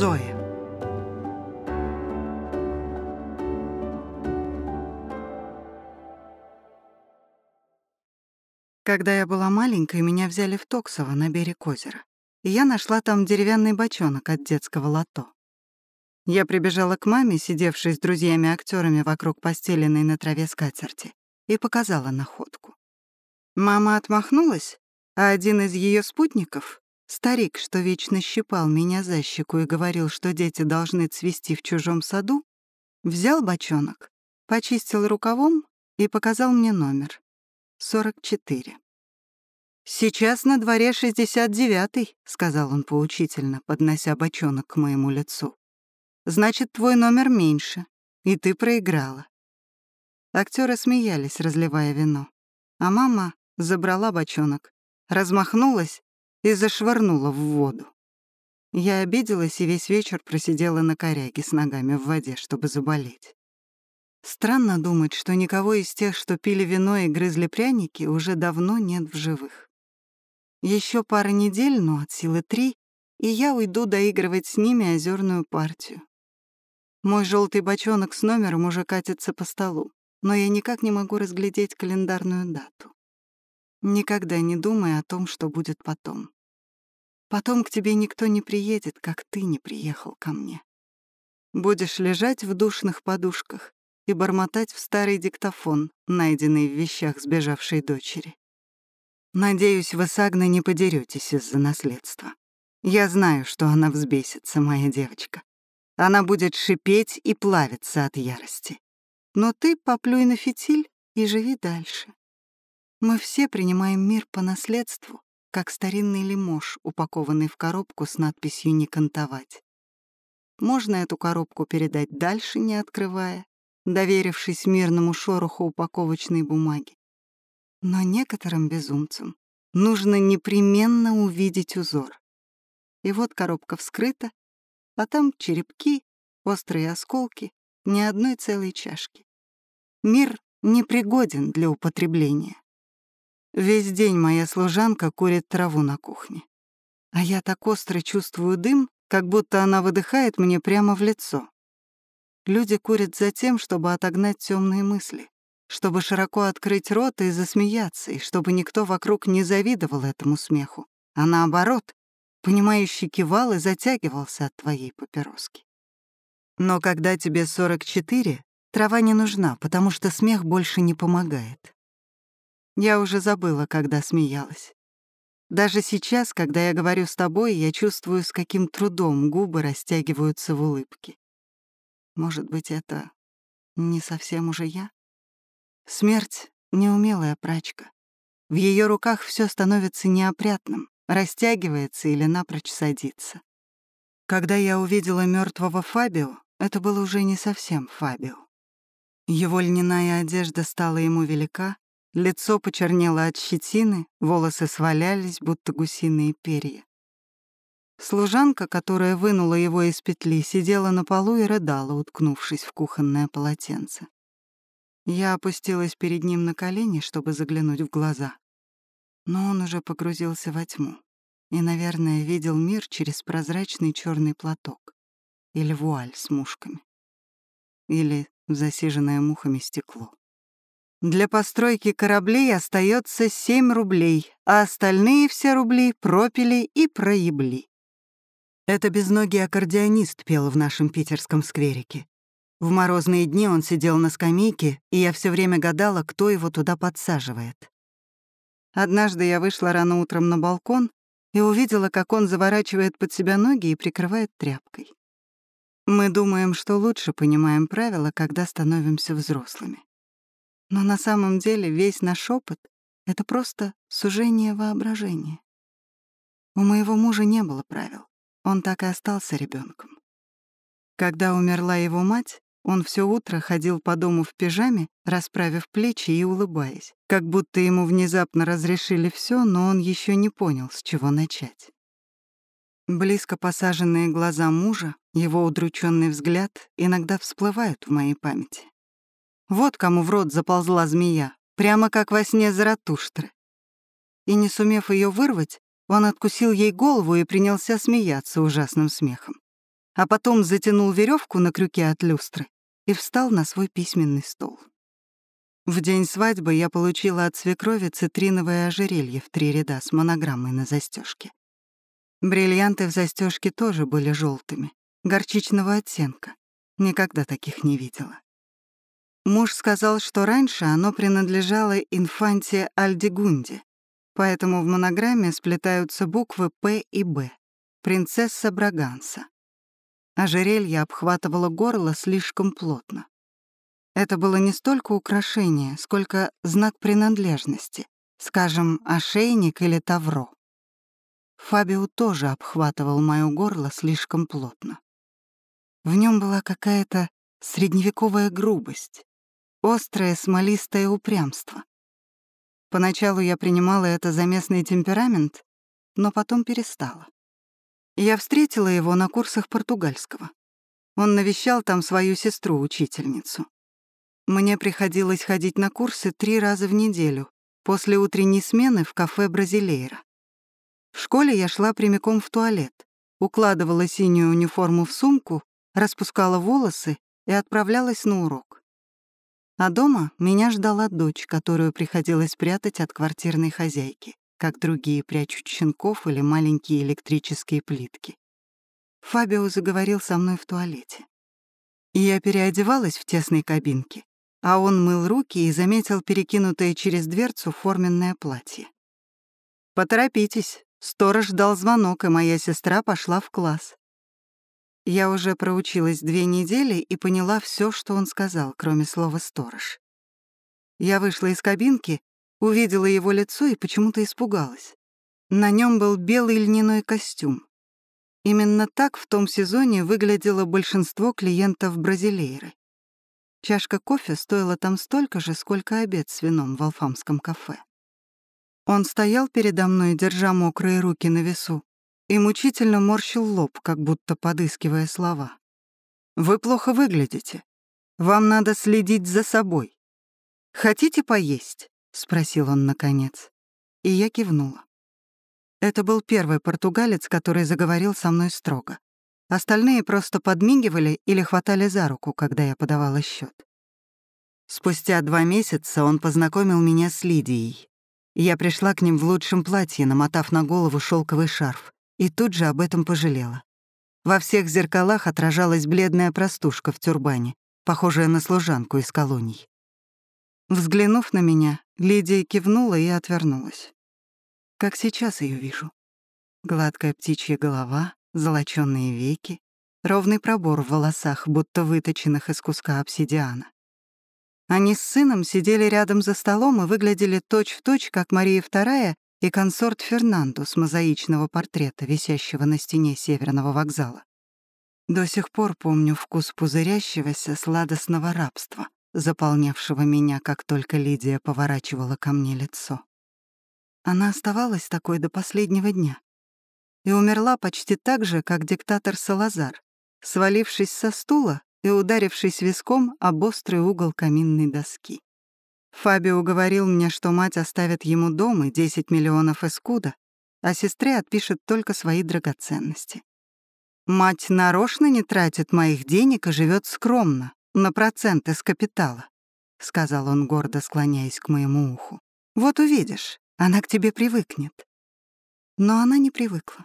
Зоя. Когда я была маленькой, меня взяли в Токсово на берег озера. И я нашла там деревянный бочонок от детского лото. Я прибежала к маме, сидевшей с друзьями актерами вокруг постеленной на траве скатерти, и показала находку. Мама отмахнулась, а один из ее спутников, старик, что вечно щипал меня за щеку и говорил, что дети должны цвести в чужом саду, взял бочонок, почистил рукавом и показал мне номер. 44. «Сейчас на дворе 69-й», — сказал он поучительно, поднося бочонок к моему лицу. «Значит, твой номер меньше, и ты проиграла». Актеры смеялись, разливая вино, а мама забрала бочонок, размахнулась и зашвырнула в воду. Я обиделась и весь вечер просидела на коряге с ногами в воде, чтобы заболеть. Странно думать, что никого из тех, что пили вино и грызли пряники, уже давно нет в живых. Еще пара недель, ну, от силы три, и я уйду доигрывать с ними озерную партию. Мой желтый бочонок с номером уже катится по столу, но я никак не могу разглядеть календарную дату. Никогда не думай о том, что будет потом. Потом к тебе никто не приедет, как ты не приехал ко мне. Будешь лежать в душных подушках и бормотать в старый диктофон, найденный в вещах сбежавшей дочери. Надеюсь, вы с Агной не подеретесь из-за наследства. Я знаю, что она взбесится, моя девочка. Она будет шипеть и плавиться от ярости. Но ты поплюй на фитиль и живи дальше. Мы все принимаем мир по наследству, как старинный лимош, упакованный в коробку с надписью «Не кантовать». Можно эту коробку передать дальше, не открывая, доверившись мирному шороху упаковочной бумаги. Но некоторым безумцам нужно непременно увидеть узор. И вот коробка вскрыта, а там черепки, острые осколки, ни одной целой чашки. Мир непригоден для употребления. Весь день моя служанка курит траву на кухне. А я так остро чувствую дым, как будто она выдыхает мне прямо в лицо. Люди курят за тем, чтобы отогнать темные мысли, чтобы широко открыть рот и засмеяться, и чтобы никто вокруг не завидовал этому смеху, а наоборот, понимающий кивал и затягивался от твоей папироски. Но когда тебе 44, трава не нужна, потому что смех больше не помогает. Я уже забыла, когда смеялась. Даже сейчас, когда я говорю с тобой, я чувствую, с каким трудом губы растягиваются в улыбке. Может быть, это не совсем уже я? Смерть — неумелая прачка. В ее руках все становится неопрятным, растягивается или напрочь садится. Когда я увидела мертвого Фабио, это было уже не совсем Фабио. Его льняная одежда стала ему велика, Лицо почернело от щетины, волосы свалялись, будто гусиные перья. Служанка, которая вынула его из петли, сидела на полу и рыдала, уткнувшись в кухонное полотенце. Я опустилась перед ним на колени, чтобы заглянуть в глаза. Но он уже погрузился во тьму и, наверное, видел мир через прозрачный черный платок или вуаль с мушками, или засиженное мухами стекло. Для постройки кораблей остается 7 рублей, а остальные все рубли пропили и проебли. Это безногий аккордеонист пел в нашем питерском скверике. В морозные дни он сидел на скамейке, и я все время гадала, кто его туда подсаживает. Однажды я вышла рано утром на балкон и увидела, как он заворачивает под себя ноги и прикрывает тряпкой. Мы думаем, что лучше понимаем правила, когда становимся взрослыми. Но на самом деле весь наш опыт — это просто сужение воображения. У моего мужа не было правил, он так и остался ребенком. Когда умерла его мать, он все утро ходил по дому в пижаме, расправив плечи и улыбаясь, как будто ему внезапно разрешили все, но он еще не понял, с чего начать. Близко посаженные глаза мужа, его удрученный взгляд иногда всплывают в моей памяти. Вот кому в рот заползла змея, прямо как во сне Заратуштры. И не сумев ее вырвать, он откусил ей голову и принялся смеяться ужасным смехом. а потом затянул веревку на крюке от люстры и встал на свой письменный стол. В день свадьбы я получила от свекрови цитриновое ожерелье в три ряда с монограммой на застежке. Бриллианты в застежке тоже были желтыми, горчичного оттенка. Никогда таких не видела. Муж сказал, что раньше оно принадлежало инфанте Альдигунде, поэтому в монограмме сплетаются буквы «П» и «Б» — принцесса Браганса. Ожерелье обхватывало горло слишком плотно. Это было не столько украшение, сколько знак принадлежности, скажем, ошейник или тавро. Фабио тоже обхватывал моё горло слишком плотно. В нем была какая-то средневековая грубость, острое смолистое упрямство. Поначалу я принимала это за местный темперамент, но потом перестала. Я встретила его на курсах португальского. Он навещал там свою сестру-учительницу. Мне приходилось ходить на курсы три раза в неделю, после утренней смены в кафе «Бразилейра». В школе я шла прямиком в туалет, укладывала синюю униформу в сумку, распускала волосы и отправлялась на урок. А дома меня ждала дочь, которую приходилось прятать от квартирной хозяйки, как другие прячут щенков или маленькие электрические плитки. Фабио заговорил со мной в туалете. Я переодевалась в тесной кабинке, а он мыл руки и заметил перекинутое через дверцу форменное платье. «Поторопитесь», Сторож дал звонок, и моя сестра пошла в класс. Я уже проучилась две недели и поняла все, что он сказал, кроме слова «сторож». Я вышла из кабинки, увидела его лицо и почему-то испугалась. На нем был белый льняной костюм. Именно так в том сезоне выглядело большинство клиентов Бразилейры. Чашка кофе стоила там столько же, сколько обед с вином в алфамском кафе. Он стоял передо мной, держа мокрые руки на весу, и мучительно морщил лоб, как будто подыскивая слова. «Вы плохо выглядите. Вам надо следить за собой. Хотите поесть?» — спросил он наконец. И я кивнула. Это был первый португалец, который заговорил со мной строго. Остальные просто подмигивали или хватали за руку, когда я подавала счет. Спустя два месяца он познакомил меня с Лидией, я пришла к ним в лучшем платье, намотав на голову шелковый шарф, и тут же об этом пожалела. Во всех зеркалах отражалась бледная простушка в тюрбане, похожая на служанку из колоний. Взглянув на меня, Лидия кивнула и отвернулась. Как сейчас ее вижу. Гладкая птичья голова, золочёные веки, ровный пробор в волосах, будто выточенных из куска обсидиана. Они с сыном сидели рядом за столом и выглядели точь-в-точь, точь, как Мария II и консорт Фернандо с мозаичного портрета, висящего на стене Северного вокзала. До сих пор помню вкус пузырящегося сладостного рабства, заполнявшего меня, как только Лидия поворачивала ко мне лицо. Она оставалась такой до последнего дня и умерла почти так же, как диктатор Салазар, свалившись со стула и ударившись виском об острый угол каминной доски. Фабио говорил мне, что мать оставит ему дом и 10 миллионов эскуда, а сестре отпишет только свои драгоценности. Мать нарочно не тратит моих денег и живет скромно, на проценты с капитала, — сказал он, гордо склоняясь к моему уху. «Вот увидишь, она к тебе привыкнет». Но она не привыкла.